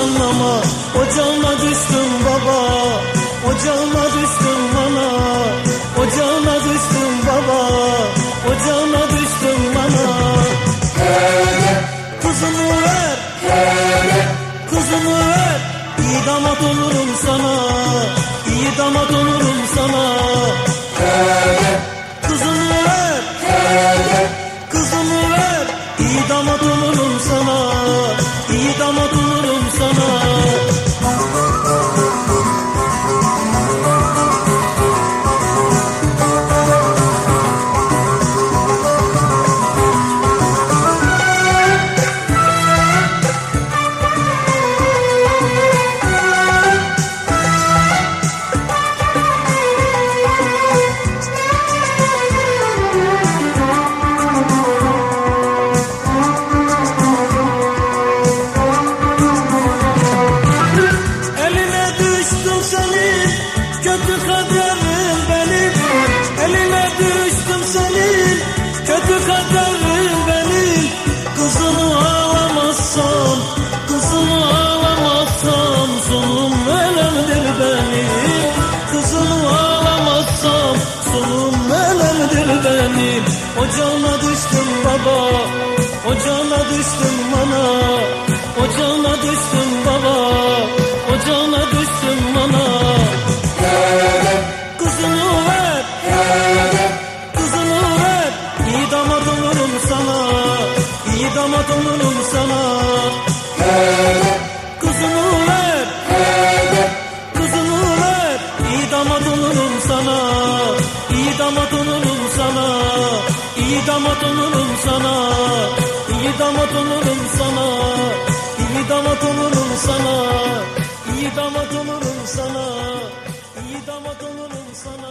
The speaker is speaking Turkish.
anlama Ocağına düştüm baba Ocağına düştüm bana Ocağına düştüm baba Ocağına düştüm bana Kızımı ver Kızımı ver. İyi damat olurum sana İyi damat olurum sana. Kızımı ver Kızımı ver. İyi damat adam olurum sana. Kötü kaderim benim Eline düştüm senin. Kötü kaderim benim Kızını alamazsam Kızını alamazsam Sonum nelemdir benim Kızını alamazsam Sonum nelemdir benim Ocağına düştüm baba Ocağına düştüm bana Ocağına düştüm baba Ocağına düştüm bana olurum sana İyi damat olurum sana. Kızını ver Kızını ver İyi damat olurum sana. İyi damat olurum sana İyi damat olurum sana. İyi damat olurum sana İyi damat olurum sana. İyi damat olurum sana İyi damat olurum sana